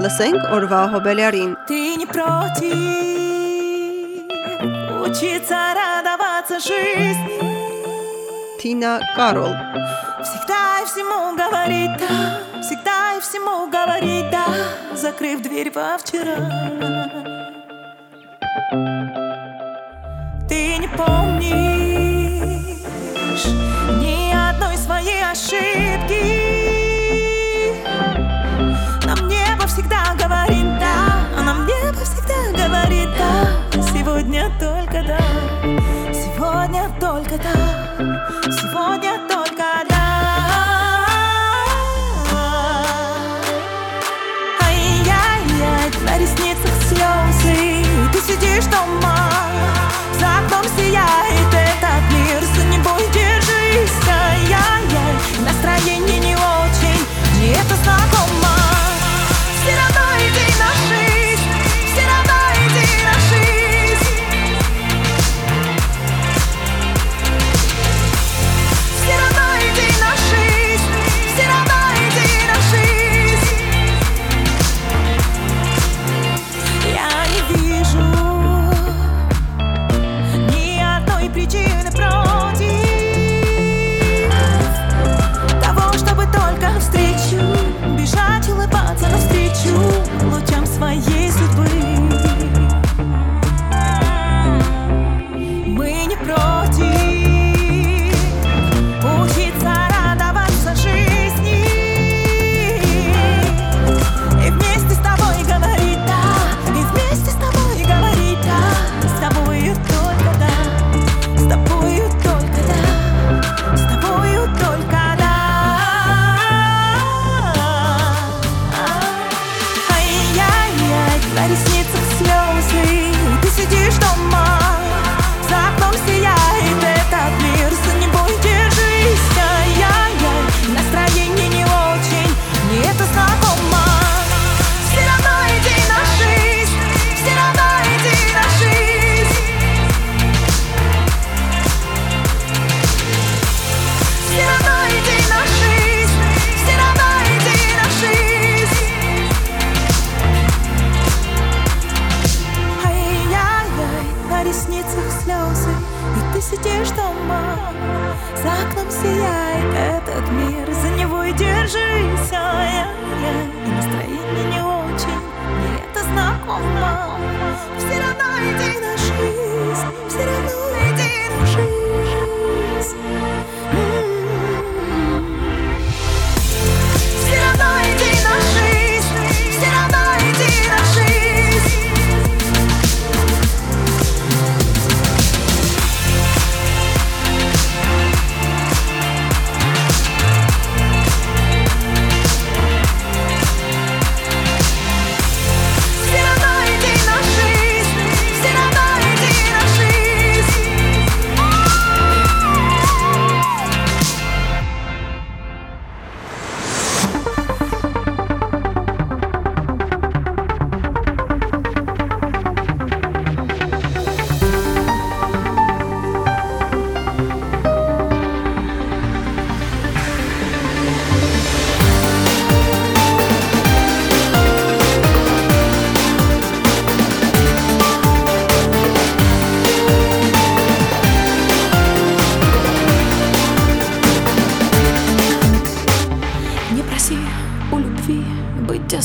Лысенк урвал гобеляри. Ты не против учиться радоваться жизни? Тина Карол. Всегда и всему говорит да, всегда и всему говорит да, закрыв дверь во вчера. Ты не помнишь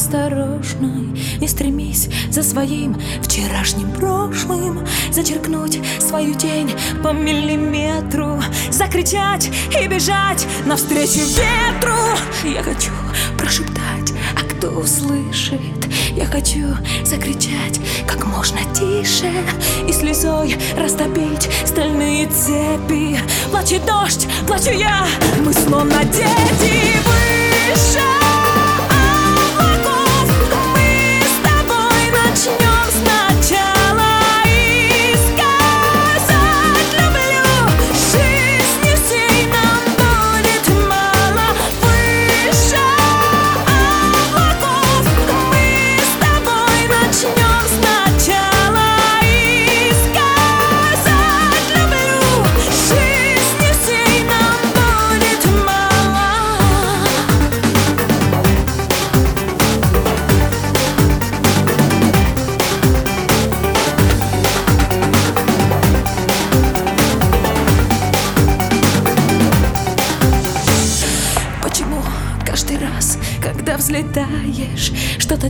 осторожной. Не стремись за своим вчерашним прошлым Зачеркнуть свою тень по миллиметру Закричать и бежать навстречу ветру. Я хочу прошептать, а кто услышит? Я хочу закричать как можно тише И слезой растопить стальные цепи. Плачет дождь, плачу я Мы словно дети выше. watching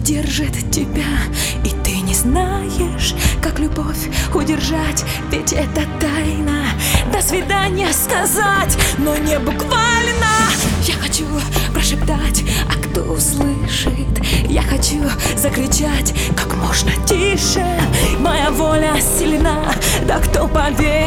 держит тебя И ты не знаешь, как любовь удержать Ведь это тайна До свидания сказать Но не буквально Я хочу прошептать А кто услышит? Я хочу закричать Как можно тише Моя воля сильна Да кто поверит?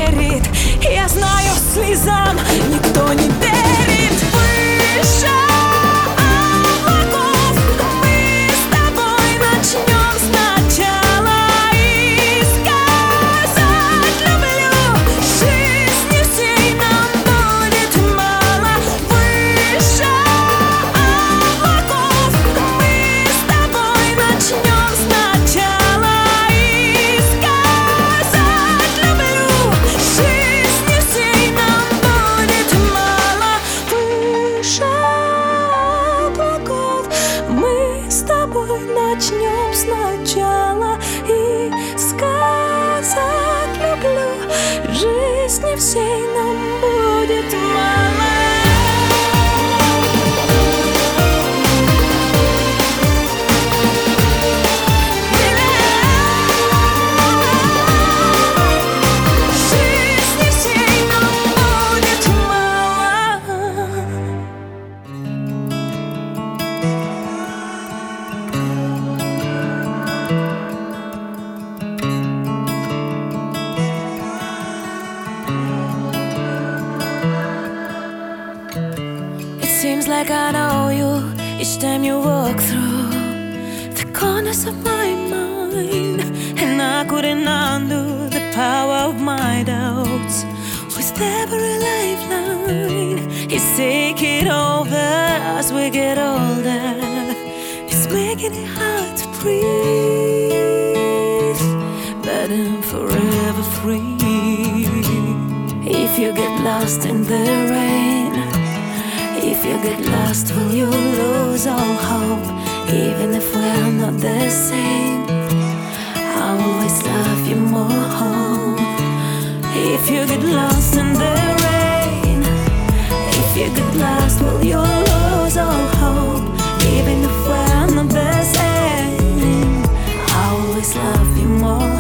Like I know you each time you walk through the corners of my mind. And I couldn't undo the power of my doubts. With every lifeline, it's taking over as we get older. It's making it hard to breathe, but I'm forever free. If you get lost in the rain get lost, will you lose all hope? Even if we're not the same, I will always love you more. If you get lost in the rain, if you get lost, will you lose all hope? Even if we're not the same, I will always love you more.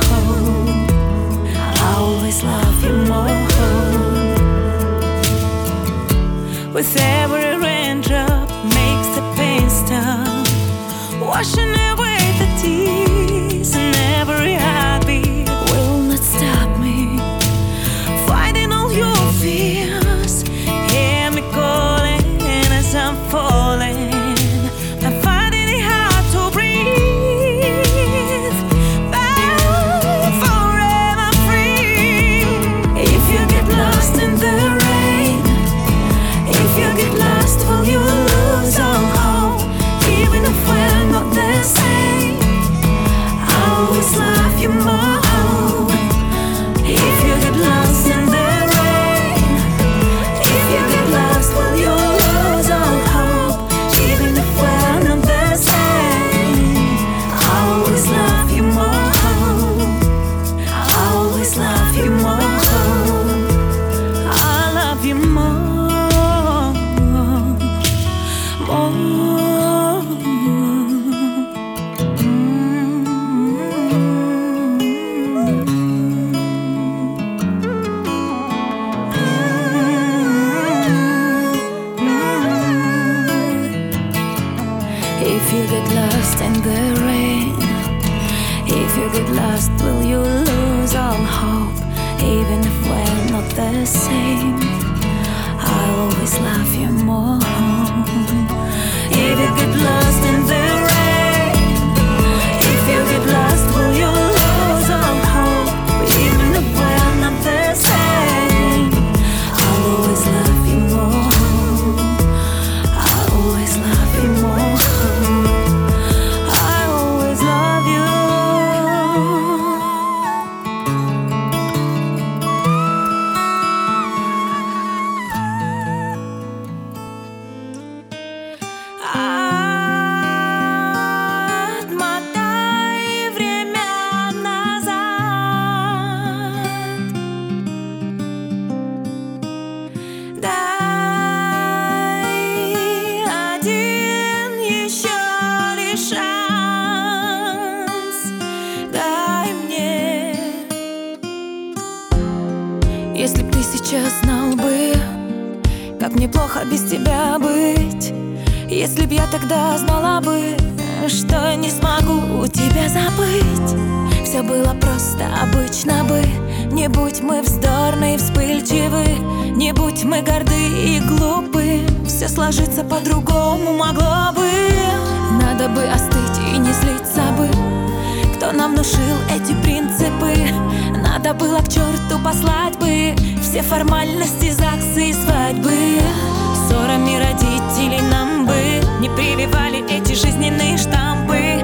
I will always love you more. With every тогда знала бы, что не смогу тебя забыть. Все было просто обычно бы. Не будь мы вздорны и вспыльчивы. Не будь мы горды и глупы. Все сложится по-другому могло бы. Надо бы остыть и не злиться бы. Кто нам внушил эти принципы? Надо было к черту послать бы Все формальности, ЗАГСы и свадьбы. Ссорами родителей нам бы Не прививали эти жизненные штампы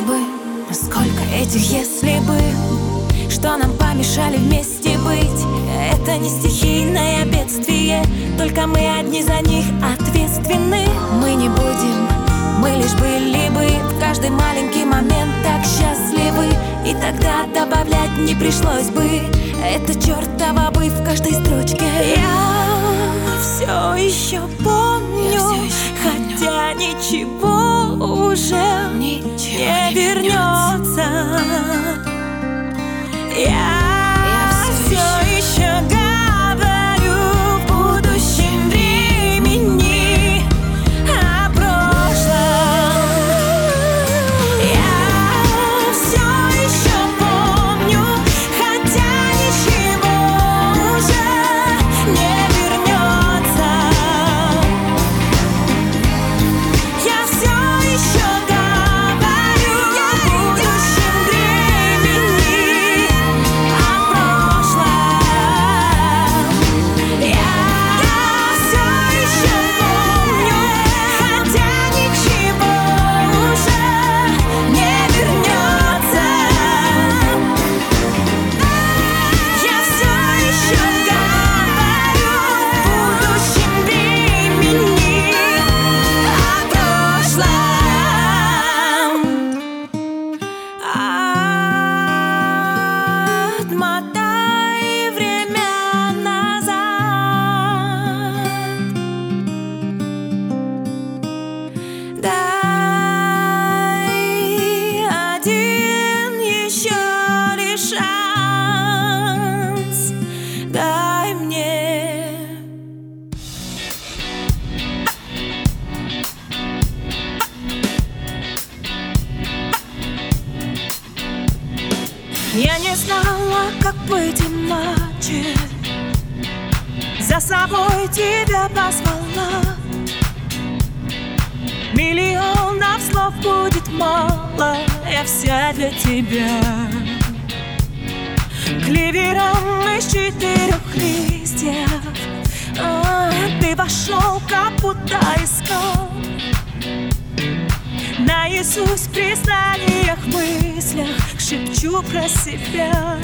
Если бы, сколько этих если бы, что нам помешали вместе быть, это не стихийное бедствие, только мы одни за них ответственны. Мы не будем, мы лишь были бы в каждый маленький момент так счастливы, и тогда добавлять не пришлось бы. Это чертова бы в каждой строчке. Я все еще помню, хотя ничего уже не вернется. Я все Я не знала, как быть иначе. За собой тебя позвала. Миллионов слов будет мало Я вся для тебя. Клевером из четырех листьев. А, Ты вошел, как будто искал. Наизусть в признаниях, мыслях Шепчу про себя.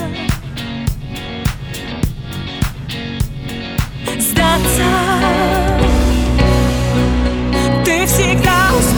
Сдаться. Ты всегда успеешь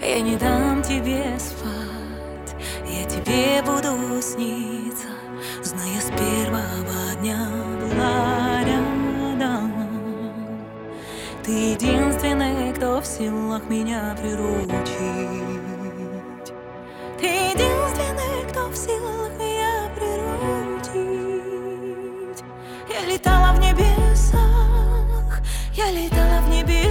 Я не дам тебе спать Я тебе буду сниться Зная с первого дня была рядом. Ты единственный, кто в силах меня приручить. Ты единственный, кто в силах меня приручить. Я летала в небесах Я летала в небесах.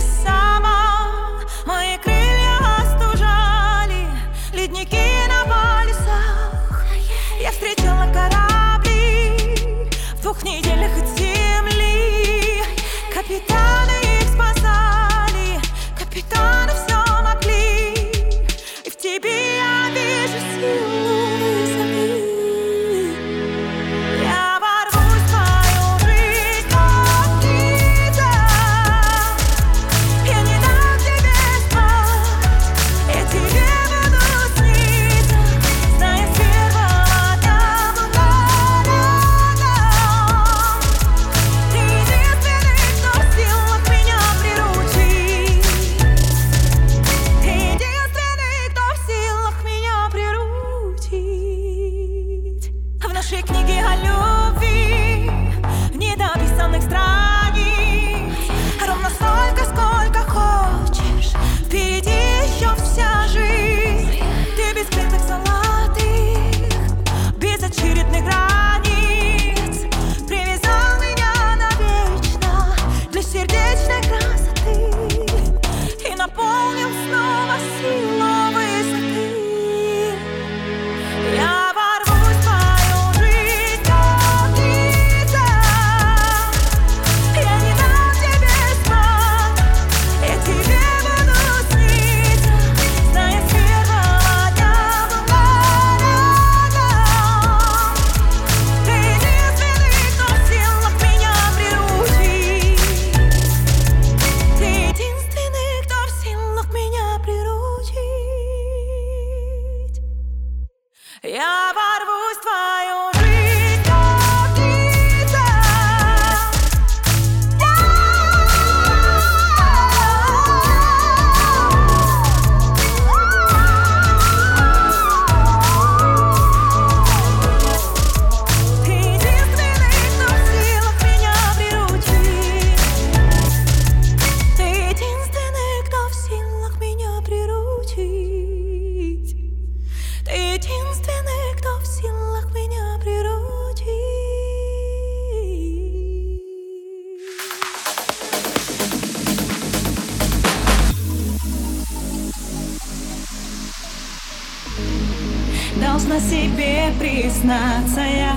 Себе признаться я.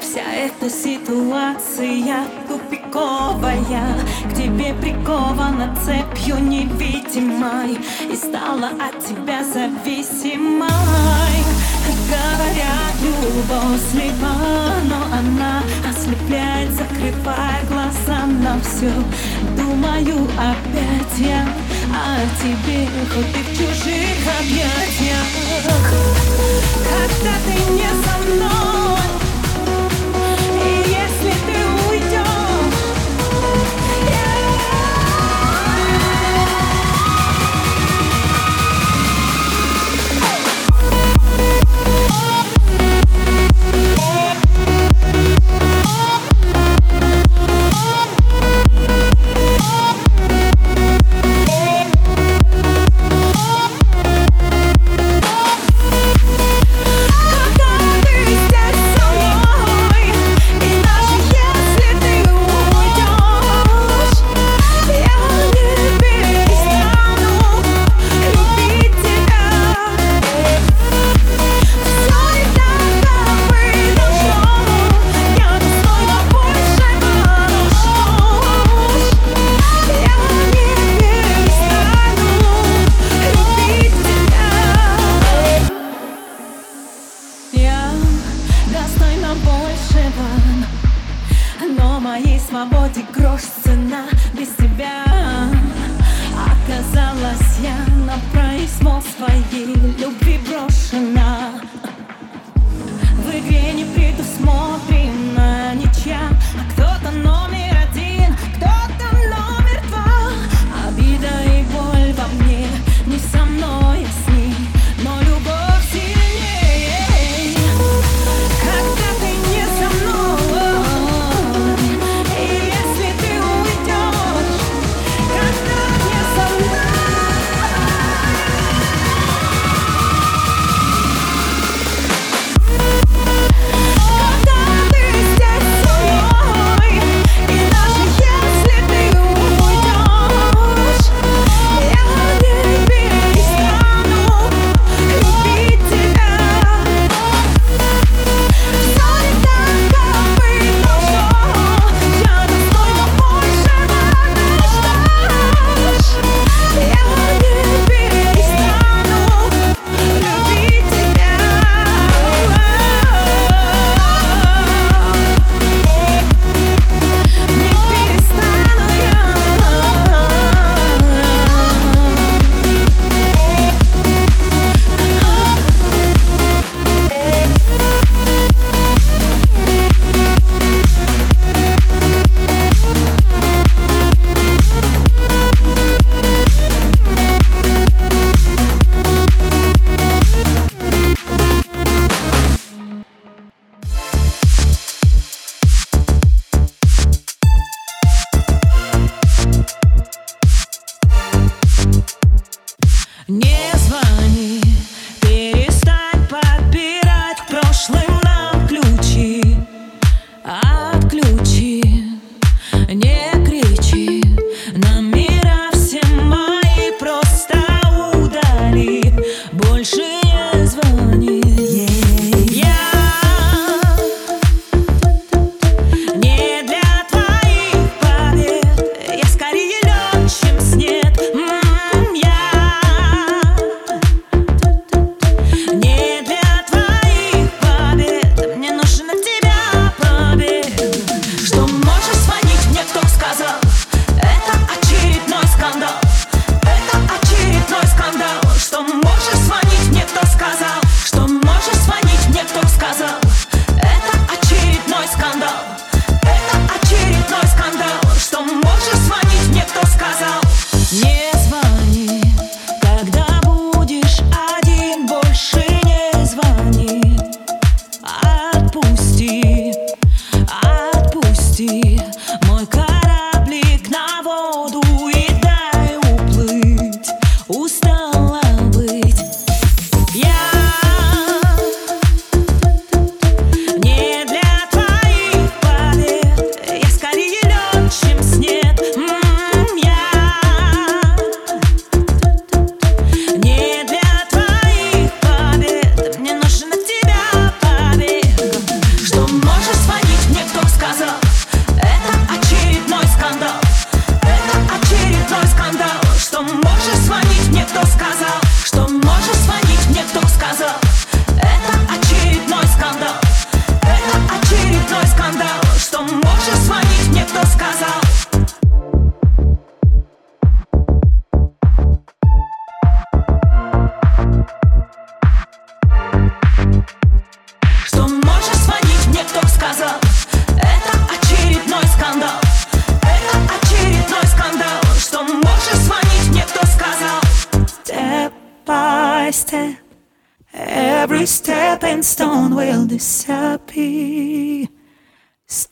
Вся эта ситуация тупиковая. К тебе прикована цепью невидимой. И стала от тебя зависимой. Говорят, любовь слепа, но она ослепляет, закрывая глаза на все Думаю опять я о тебе, хоть и в чужих объятиях. Когда ты не со мной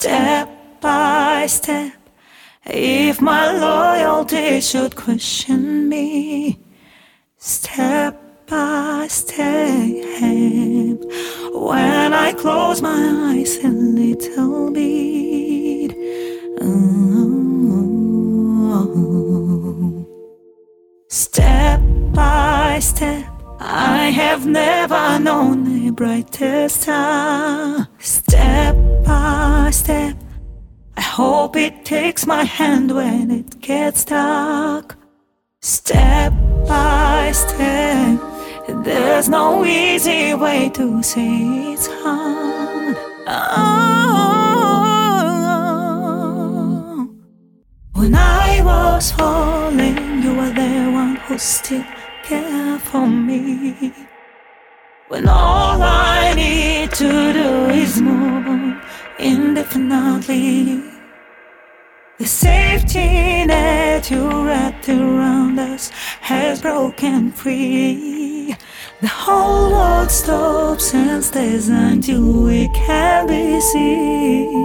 Step by step, if my loyalty should question me, step by step, when I close my eyes a little bit. Step by step, I have never known a brighter star. Step by step, I hope it takes my hand when it gets dark. Step by step, there's no easy way to say it's hard. Oh, when I was falling, you were the one who still cared for me. When all I need to do is move on indefinitely. The safety net you wrapped around us has broken free. The whole world stops and stays until we can be seen.